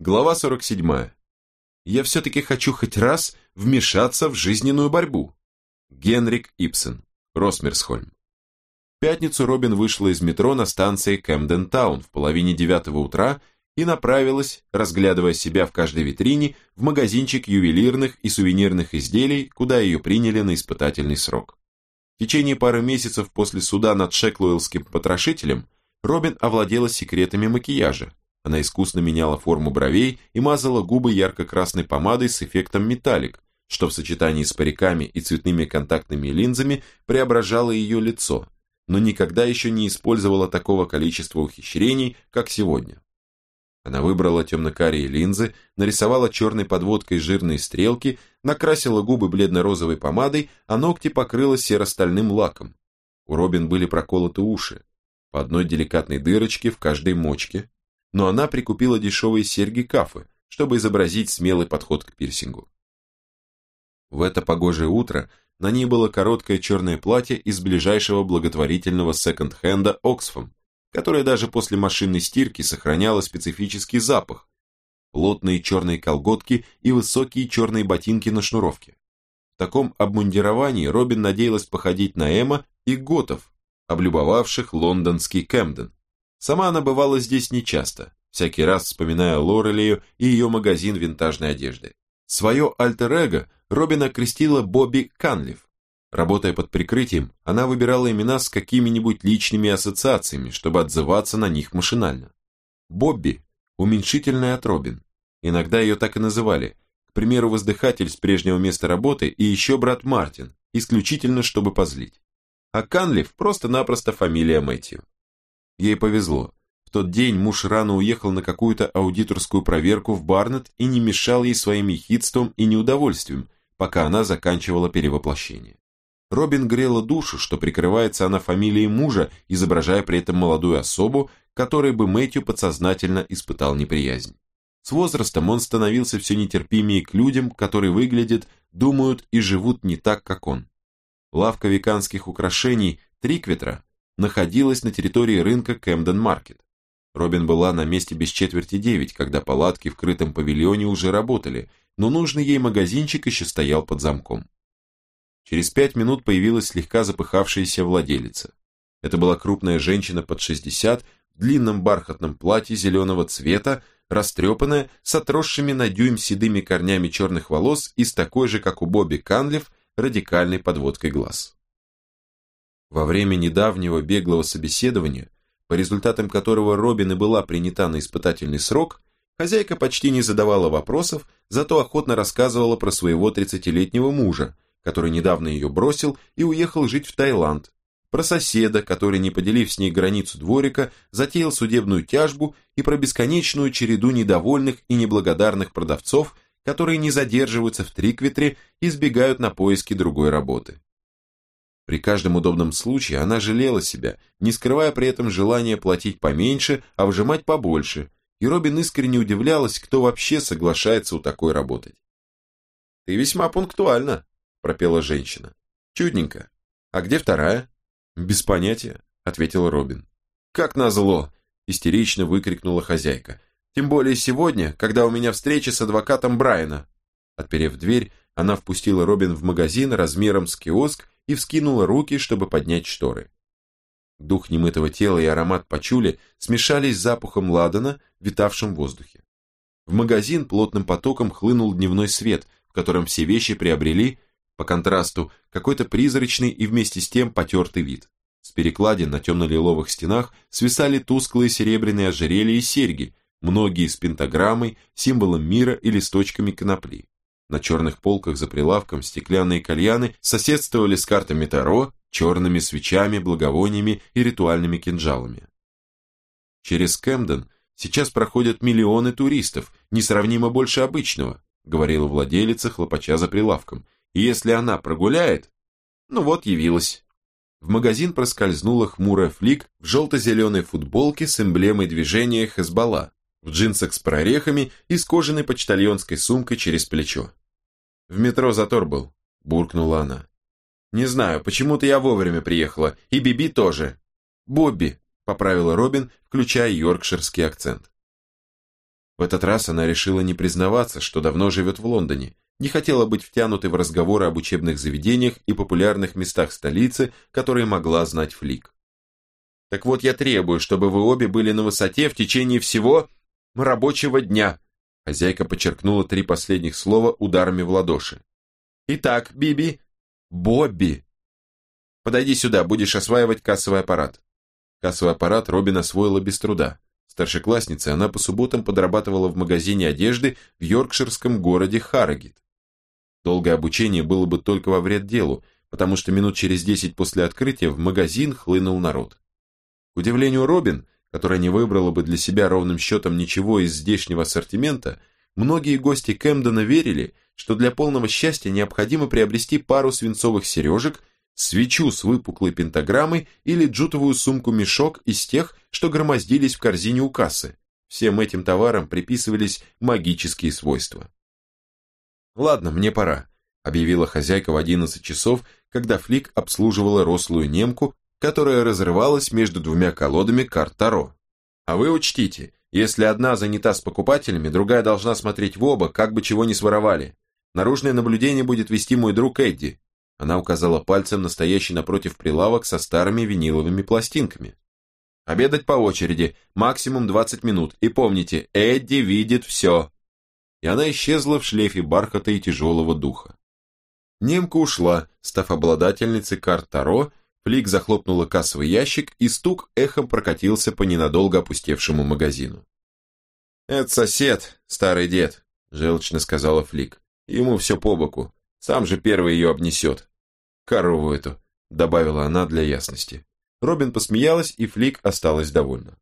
Глава 47. Я все-таки хочу хоть раз вмешаться в жизненную борьбу. Генрик Ипсен. Росмерсхольм. В пятницу Робин вышла из метро на станции Кэмден-таун в половине девятого утра и направилась, разглядывая себя в каждой витрине, в магазинчик ювелирных и сувенирных изделий, куда ее приняли на испытательный срок. В течение пары месяцев после суда над Шеклуэллским потрошителем Робин овладела секретами макияжа, она искусно меняла форму бровей и мазала губы ярко-красной помадой с эффектом металлик, что в сочетании с париками и цветными контактными линзами преображало ее лицо, но никогда еще не использовала такого количества ухищрений, как сегодня. Она выбрала темно-карие линзы, нарисовала черной подводкой жирные стрелки, накрасила губы бледно-розовой помадой, а ногти покрыла серо-стальным лаком. У Робин были проколоты уши, по одной деликатной дырочке в каждой мочке, но она прикупила дешевые серьги-кафы, чтобы изобразить смелый подход к пирсингу. В это погожее утро на ней было короткое черное платье из ближайшего благотворительного секонд-хенда Оксфам, которое даже после машинной стирки сохраняло специфический запах, плотные черные колготки и высокие черные ботинки на шнуровке. В таком обмундировании Робин надеялась походить на Эма и Готов, облюбовавших лондонский Кэмден. Сама она бывала здесь нечасто, всякий раз вспоминая Лорелию и ее магазин винтажной одежды. Свое альтер-эго Робин окрестила Бобби Канлиф. Работая под прикрытием, она выбирала имена с какими-нибудь личными ассоциациями, чтобы отзываться на них машинально. Бобби – уменьшительная от Робин. Иногда ее так и называли. К примеру, воздыхатель с прежнего места работы и еще брат Мартин, исключительно чтобы позлить. А Канлиф – просто-напросто фамилия Мэтью. Ей повезло. В тот день муж рано уехал на какую-то аудиторскую проверку в Барнетт и не мешал ей своим ехидством и неудовольствием, пока она заканчивала перевоплощение. Робин грела душу, что прикрывается она фамилией мужа, изображая при этом молодую особу, которой бы Мэтью подсознательно испытал неприязнь. С возрастом он становился все нетерпимее к людям, которые выглядят, думают и живут не так, как он. Лавка веканских украшений Трикветра находилась на территории рынка Кэмден-Маркет. Робин была на месте без четверти девять, когда палатки в крытом павильоне уже работали, но нужный ей магазинчик еще стоял под замком. Через пять минут появилась слегка запыхавшаяся владелица. Это была крупная женщина под 60 в длинном бархатном платье зеленого цвета, растрепанная, с отросшими на дюйм седыми корнями черных волос и с такой же, как у Бобби Канлев, радикальной подводкой глаз. Во время недавнего беглого собеседования, по результатам которого Робин и была принята на испытательный срок, хозяйка почти не задавала вопросов, зато охотно рассказывала про своего 30-летнего мужа, который недавно ее бросил и уехал жить в Таиланд, про соседа, который, не поделив с ней границу дворика, затеял судебную тяжбу и про бесконечную череду недовольных и неблагодарных продавцов, которые не задерживаются в Трикветре и сбегают на поиски другой работы. При каждом удобном случае она жалела себя, не скрывая при этом желания платить поменьше, а вжимать побольше, и Робин искренне удивлялась, кто вообще соглашается у такой работать. «Ты весьма пунктуальна», – пропела женщина. «Чудненько. А где вторая?» «Без понятия», – ответил Робин. «Как назло!» – истерично выкрикнула хозяйка. «Тем более сегодня, когда у меня встреча с адвокатом Брайана». Отперев дверь, она впустила Робин в магазин размером с киоск и вскинула руки, чтобы поднять шторы. Дух немытого тела и аромат пачули смешались с запахом ладана, витавшим в воздухе. В магазин плотным потоком хлынул дневной свет, в котором все вещи приобрели, по контрасту, какой-то призрачный и вместе с тем потертый вид. С перекладин на темно-лиловых стенах свисали тусклые серебряные ожерелья и серьги, многие с пентаграммой, символом мира и листочками конопли. На черных полках за прилавком стеклянные кальяны соседствовали с картами Таро, черными свечами, благовониями и ритуальными кинжалами. Через Кэмден сейчас проходят миллионы туристов, несравнимо больше обычного, говорила владелица, хлопача за прилавком. И если она прогуляет, ну вот явилась. В магазин проскользнула хмурая флик в желто-зеленой футболке с эмблемой движения Хезбалла, в джинсах с прорехами и с кожаной почтальонской сумкой через плечо. В метро затор был, буркнула она. Не знаю, почему-то я вовремя приехала, и Биби тоже. Бобби, поправила Робин, включая йоркширский акцент. В этот раз она решила не признаваться, что давно живет в Лондоне, не хотела быть втянутой в разговоры об учебных заведениях и популярных местах столицы, которые могла знать Флик. «Так вот я требую, чтобы вы обе были на высоте в течение всего рабочего дня», хозяйка подчеркнула три последних слова ударами в ладоши. «Итак, Биби, Бобби, подойди сюда, будешь осваивать кассовый аппарат». Кассовый аппарат Робин освоила без труда. Старшеклассницей она по субботам подрабатывала в магазине одежды в йоркширском городе Харрогит. Долгое обучение было бы только во вред делу, потому что минут через десять после открытия в магазин хлынул народ. К удивлению Робин, которая не выбрала бы для себя ровным счетом ничего из здешнего ассортимента, многие гости Кэмдена верили, что для полного счастья необходимо приобрести пару свинцовых сережек, свечу с выпуклой пентаграммой или джутовую сумку-мешок из тех, что громоздились в корзине у кассы. Всем этим товарам приписывались магические свойства. «Ладно, мне пора», – объявила хозяйка в 11 часов, когда Флик обслуживала рослую немку, которая разрывалась между двумя колодами карт Таро. «А вы учтите, если одна занята с покупателями, другая должна смотреть в оба, как бы чего не своровали. Наружное наблюдение будет вести мой друг Эдди». Она указала пальцем настоящий напротив прилавок со старыми виниловыми пластинками. «Обедать по очереди, максимум 20 минут, и помните, Эдди видит все» и она исчезла в шлейфе бархата и тяжелого духа. Немка ушла, став обладательницей карт Таро, Флик захлопнула кассовый ящик, и стук эхом прокатился по ненадолго опустевшему магазину. «Это сосед, старый дед», – желчно сказала Флик. «Ему все по боку. Сам же первый ее обнесет. Корову эту», – добавила она для ясности. Робин посмеялась, и Флик осталась довольна.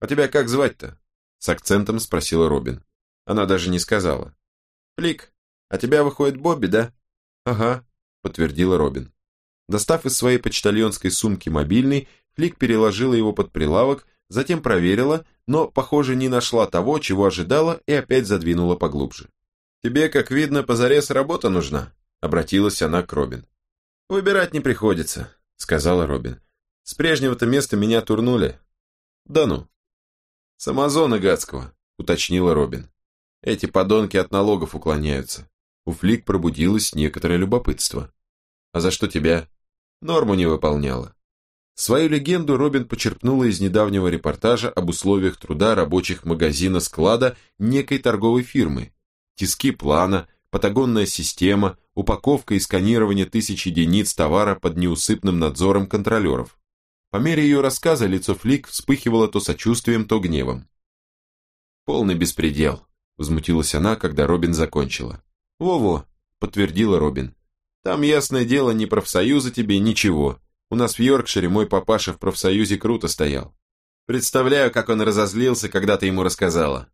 «А тебя как звать-то?» – с акцентом спросила Робин. Она даже не сказала. «Флик, а тебя выходит Бобби, да?» «Ага», — подтвердила Робин. Достав из своей почтальонской сумки мобильный, Флик переложила его под прилавок, затем проверила, но, похоже, не нашла того, чего ожидала, и опять задвинула поглубже. «Тебе, как видно, позарез работа нужна», — обратилась она к Робин. «Выбирать не приходится», — сказала Робин. «С прежнего-то места меня турнули». «Да ну». «С Амазона гадского», — уточнила Робин. Эти подонки от налогов уклоняются. У Флик пробудилось некоторое любопытство. А за что тебя? Норму не выполняла. Свою легенду Робин почерпнула из недавнего репортажа об условиях труда рабочих магазина-склада некой торговой фирмы. Тиски плана, патагонная система, упаковка и сканирование тысяч единиц товара под неусыпным надзором контролеров. По мере ее рассказа лицо Флик вспыхивало то сочувствием, то гневом. Полный беспредел. Возмутилась она, когда Робин закончила. «Во-во», — подтвердила Робин. «Там, ясное дело, ни профсоюза тебе, ничего. У нас в Йоркшире мой папаша в профсоюзе круто стоял. Представляю, как он разозлился, когда ты ему рассказала».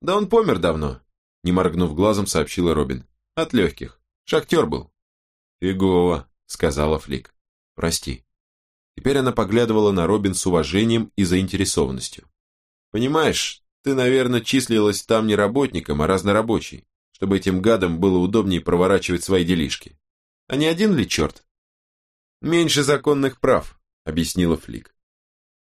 «Да он помер давно», — не моргнув глазом, сообщила Робин. «От легких. Шахтер был». «Фигово», — сказала Флик. «Прости». Теперь она поглядывала на Робин с уважением и заинтересованностью. «Понимаешь, ты, наверное, числилась там не работником, а разнорабочей, чтобы этим гадам было удобнее проворачивать свои делишки. А не один ли черт? Меньше законных прав, объяснила Флик.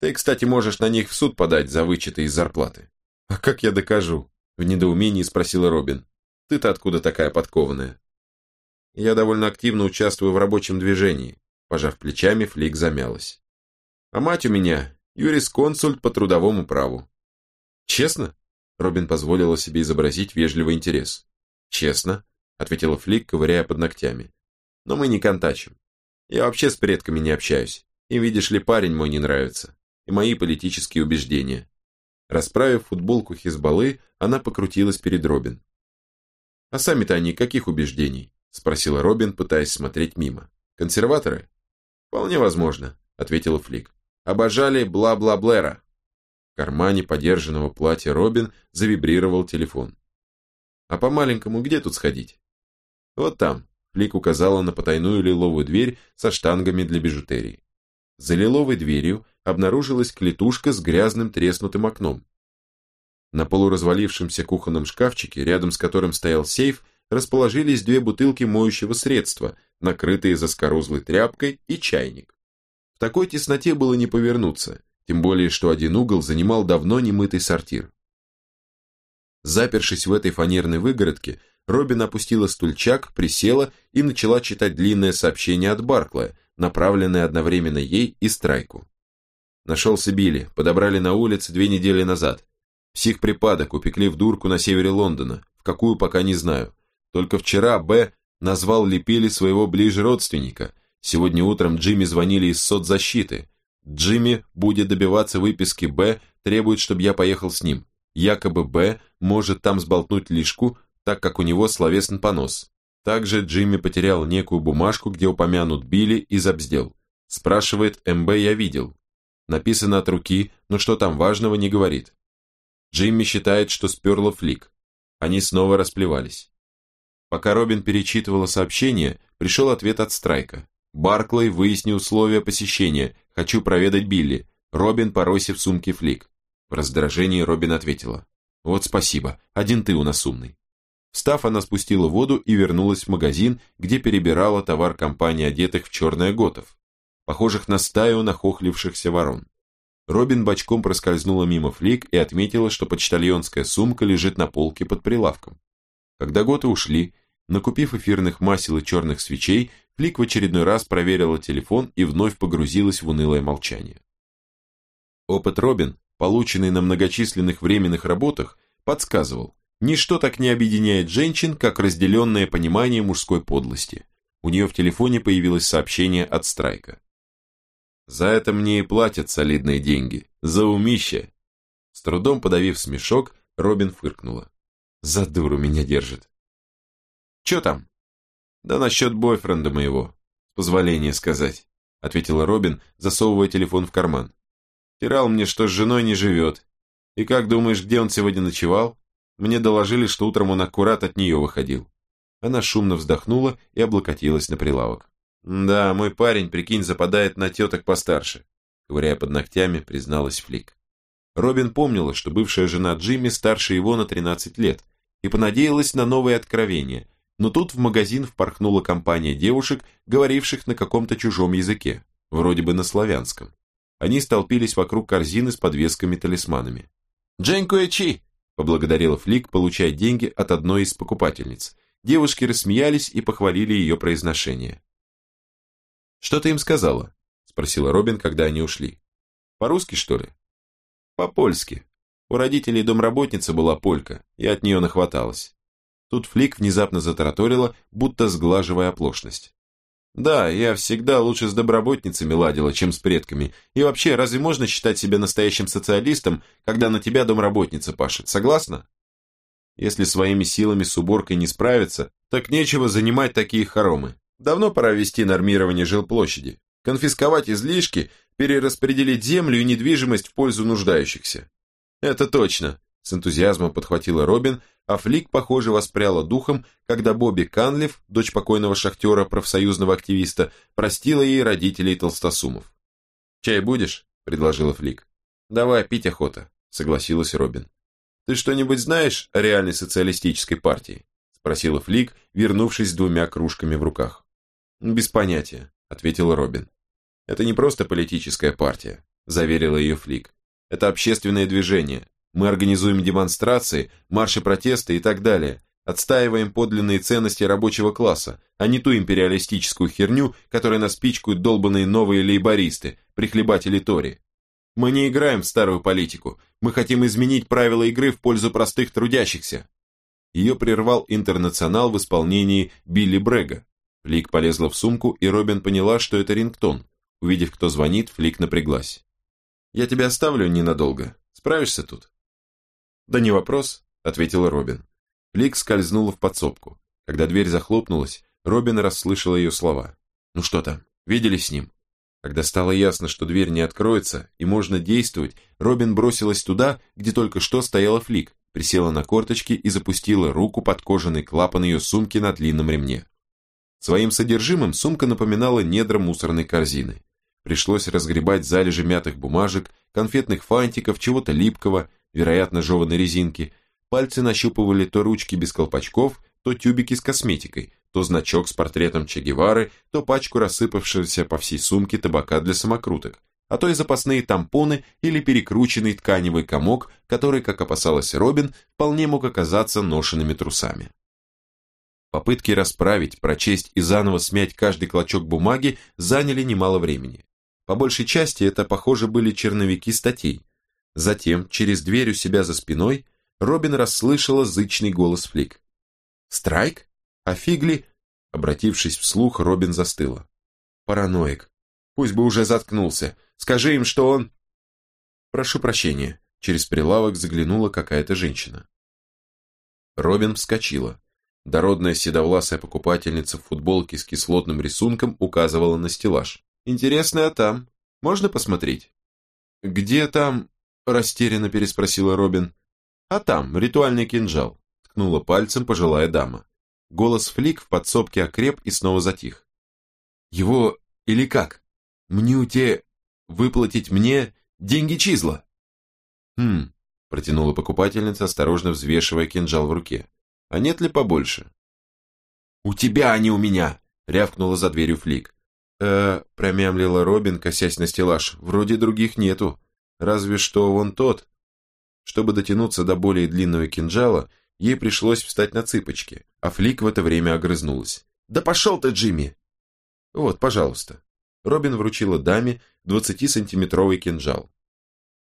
Ты, кстати, можешь на них в суд подать за вычеты из зарплаты. А как я докажу? В недоумении спросила Робин. Ты-то откуда такая подкованная? Я довольно активно участвую в рабочем движении. Пожав плечами, Флик замялась. А мать у меня юрисконсульт по трудовому праву. «Честно?» Робин позволила себе изобразить вежливый интерес. «Честно», — ответила Флик, ковыряя под ногтями. «Но мы не контачим. Я вообще с предками не общаюсь. И, видишь ли, парень мой не нравится. И мои политические убеждения». Расправив футболку Хизбаллы, она покрутилась перед Робин. «А сами-то они каких убеждений?» – спросила Робин, пытаясь смотреть мимо. «Консерваторы?» «Вполне возможно», – ответила Флик. «Обожали бла-бла-блэра». В кармане подержанного платья Робин завибрировал телефон. «А по-маленькому где тут сходить?» «Вот там», — Флик указала на потайную лиловую дверь со штангами для бижутерии. За лиловой дверью обнаружилась клетушка с грязным треснутым окном. На полуразвалившемся кухонном шкафчике, рядом с которым стоял сейф, расположились две бутылки моющего средства, накрытые заскорузлой тряпкой, и чайник. В такой тесноте было не повернуться, тем более, что один угол занимал давно немытый сортир. Запершись в этой фанерной выгородке, Робин опустила стульчак, присела и начала читать длинное сообщение от Барклая, направленное одновременно ей и Страйку. Нашелся Билли, подобрали на улице две недели назад. Психприпадок упекли в дурку на севере Лондона, в какую пока не знаю. Только вчера Б назвал Лепели своего ближе родственника. Сегодня утром Джимми звонили из соцзащиты. Джимми будет добиваться выписки Б, требует, чтобы я поехал с ним. Якобы Б может там сболтнуть лишку, так как у него словесный понос. Также Джимми потерял некую бумажку, где упомянут Билли и забздел. Спрашивает, МБ я видел. Написано от руки, но что там важного не говорит. Джимми считает, что сперла флик. Они снова расплевались. Пока Робин перечитывала сообщение, пришел ответ от Страйка. Барклey выясни условия посещения. Хочу проведать Билли. Робин, поройся в сумке флик. В раздражении Робин ответила. Вот спасибо, один ты у нас умный. Встав, она спустила воду и вернулась в магазин, где перебирала товар компании одетых в черное готов, похожих на стаю нахохлившихся ворон. Робин бочком проскользнула мимо флик и отметила, что почтальонская сумка лежит на полке под прилавком. Когда готы ушли, накупив эфирных масел и черных свечей, флик в очередной раз проверила телефон и вновь погрузилась в унылое молчание. Опыт Робин, полученный на многочисленных временных работах, подсказывал, Ничто так не объединяет женщин, как разделенное понимание мужской подлости. У нее в телефоне появилось сообщение от Страйка. «За это мне и платят солидные деньги. За умище!» С трудом подавив смешок, Робин фыркнула. «За дуру меня держит». «Че там?» «Да насчет бойфренда моего, с позволения сказать», ответила Робин, засовывая телефон в карман. «Тирал мне, что с женой не живет. И как думаешь, где он сегодня ночевал?» Мне доложили, что утром он аккурат от нее выходил. Она шумно вздохнула и облокотилась на прилавок. «Да, мой парень, прикинь, западает на теток постарше», ковыряя под ногтями, призналась Флик. Робин помнила, что бывшая жена Джимми старше его на 13 лет, и понадеялась на новые откровения, но тут в магазин впорхнула компания девушек, говоривших на каком-то чужом языке, вроде бы на славянском. Они столпились вокруг корзины с подвесками-талисманами. «Дженкуэчи!» Поблагодарила Флик, получая деньги от одной из покупательниц. Девушки рассмеялись и похвалили ее произношение. «Что ты им сказала?» – спросила Робин, когда они ушли. «По-русски, что ли?» «По-польски. У родителей домработница была полька, и от нее нахваталась». Тут Флик внезапно затараторила, будто сглаживая оплошность. Да, я всегда лучше с доброботницами ладила, чем с предками. И вообще, разве можно считать себя настоящим социалистом, когда на тебя домработница пашет? Согласна? Если своими силами с уборкой не справиться, так нечего занимать такие хоромы. Давно пора ввести нормирование жилплощади, конфисковать излишки, перераспределить землю и недвижимость в пользу нуждающихся. Это точно, с энтузиазмом подхватила Робин, а Флик, похоже, воспряла духом, когда Бобби Канлиф, дочь покойного шахтера, профсоюзного активиста, простила ей родителей толстосумов. «Чай будешь?» – предложила Флик. «Давай, пить охота», – согласилась Робин. «Ты что-нибудь знаешь о реальной социалистической партии?» – спросила Флик, вернувшись с двумя кружками в руках. «Без понятия», – ответила Робин. «Это не просто политическая партия», – заверила ее Флик. «Это общественное движение, мы организуем демонстрации, марши протеста и так далее. Отстаиваем подлинные ценности рабочего класса, а не ту империалистическую херню, которой нас пичкают долбанные новые лейбористы, прихлебатели Тори. Мы не играем в старую политику, мы хотим изменить правила игры в пользу простых трудящихся. Ее прервал интернационал в исполнении Билли Брега. Флик полезла в сумку, и Робин поняла, что это рингтон. Увидев, кто звонит, Флик напряглась. «Я тебя оставлю ненадолго. Справишься тут?» «Да не вопрос», — ответила Робин. Флик скользнула в подсобку. Когда дверь захлопнулась, Робин расслышала ее слова. «Ну что там, видели с ним?» Когда стало ясно, что дверь не откроется и можно действовать, Робин бросилась туда, где только что стояла Флик, присела на корточки и запустила руку под кожаный клапан ее сумки на длинном ремне. Своим содержимым сумка напоминала недра мусорной корзины. Пришлось разгребать залежи мятых бумажек, конфетных фантиков, чего-то липкого, вероятно, жеванной резинки, пальцы нащупывали то ручки без колпачков, то тюбики с косметикой, то значок с портретом Че Гевары, то пачку рассыпавшегося по всей сумке табака для самокруток, а то и запасные тампоны или перекрученный тканевый комок, который, как опасалась Робин, вполне мог оказаться ношенными трусами. Попытки расправить, прочесть и заново смять каждый клочок бумаги заняли немало времени. По большей части это, похоже, были черновики статей. Затем, через дверь у себя за спиной, Робин расслышала зычный голос Флик. «Страйк? А Фигли?» Обратившись вслух, Робин застыла. «Параноик. Пусть бы уже заткнулся. Скажи им, что он...» «Прошу прощения». Через прилавок заглянула какая-то женщина. Робин вскочила. Дородная седовласая покупательница в футболке с кислотным рисунком указывала на стеллаж. «Интересно, а там? Можно посмотреть?» «Где там?» – растерянно переспросила Робин. «А там, ритуальный кинжал», – ткнула пальцем пожилая дама. Голос Флик в подсобке окреп и снова затих. «Его или как? Мнюте выплатить мне деньги чизла?» «Хм», – протянула покупательница, осторожно взвешивая кинжал в руке. «А нет ли побольше?» «У тебя, а не у меня!» – рявкнула за дверью Флик. «Э, – промямлила Робин, косясь на стеллаж. «Вроде других нету. Разве что вон тот, чтобы дотянуться до более длинного кинжала, ей пришлось встать на цыпочки, а Флик в это время огрызнулась. «Да пошел ты, Джимми!» «Вот, пожалуйста». Робин вручила даме 20-сантиметровый кинжал.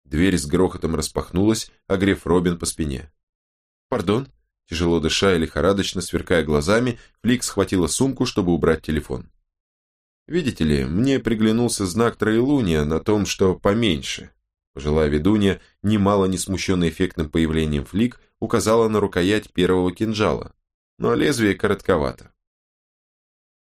Дверь с грохотом распахнулась, огрев Робин по спине. «Пардон?» Тяжело дыша и лихорадочно сверкая глазами, Флик схватила сумку, чтобы убрать телефон. «Видите ли, мне приглянулся знак троелуния на том, что поменьше», Пожилая ведунья, немало не смущенная эффектным появлением флик, указала на рукоять первого кинжала, но лезвие коротковато.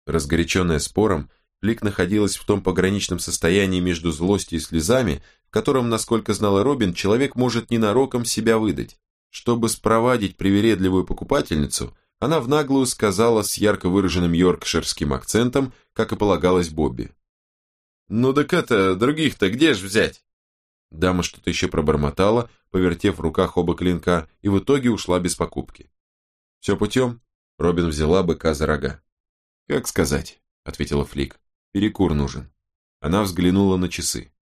Разгоряченная спором, Флик находилась в том пограничном состоянии между злостью и слезами, в котором, насколько знала Робин, человек может ненароком себя выдать. Чтобы спровадить привередливую покупательницу, она в наглую сказала с ярко выраженным йоркширским акцентом, как и полагалось Бобби. «Ну так это, других-то где ж взять?» Дама что-то еще пробормотала, повертев в руках оба клинка, и в итоге ушла без покупки. «Все путем?» Робин взяла быка за рога. «Как сказать?» – ответила Флик. «Перекур нужен». Она взглянула на часы.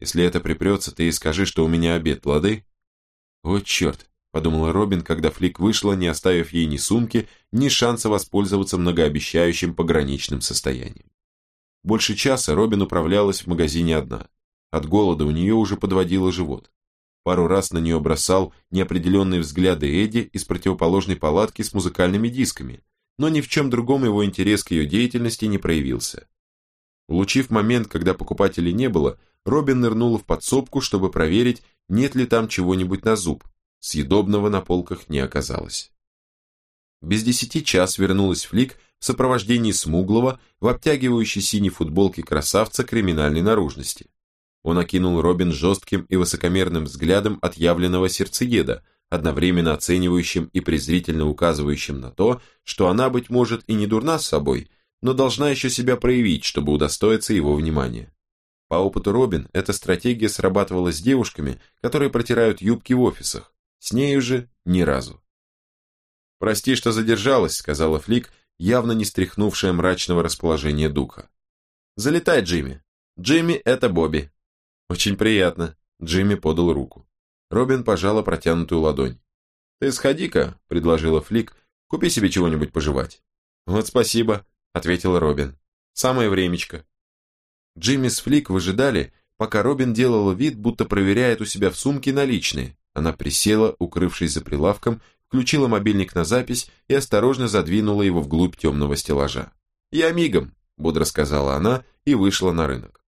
«Если это припрется, ты и скажи, что у меня обед, лады?» «О, черт!» – подумала Робин, когда Флик вышла, не оставив ей ни сумки, ни шанса воспользоваться многообещающим пограничным состоянием. Больше часа Робин управлялась в магазине одна. От голода у нее уже подводило живот. Пару раз на нее бросал неопределенные взгляды Эдди из противоположной палатки с музыкальными дисками, но ни в чем другом его интерес к ее деятельности не проявился. Улучив момент, когда покупателей не было, Робин нырнула в подсобку, чтобы проверить, нет ли там чего-нибудь на зуб. Съедобного на полках не оказалось. Без десяти час вернулась Флик в сопровождении смуглого, в обтягивающей синей футболке красавца криминальной наружности. Он окинул Робин жестким и высокомерным взглядом отъявленного сердцееда, одновременно оценивающим и презрительно указывающим на то, что она, быть может, и не дурна с собой, но должна еще себя проявить, чтобы удостоиться его внимания. По опыту Робин, эта стратегия срабатывала с девушками, которые протирают юбки в офисах, с нею же ни разу. «Прости, что задержалась», — сказала Флик, явно не стряхнувшая мрачного расположения духа. «Залетай, Джимми. Джимми — это Бобби. «Очень приятно», — Джимми подал руку. Робин пожала протянутую ладонь. «Ты сходи-ка», — предложила Флик, — «купи себе чего-нибудь пожевать». «Вот спасибо», — ответила Робин. «Самое времечко». Джимми с Флик выжидали, пока Робин делала вид, будто проверяет у себя в сумке наличные. Она присела, укрывшись за прилавком, включила мобильник на запись и осторожно задвинула его вглубь темного стеллажа. «Я мигом», — бодро сказала она и вышла на рынок.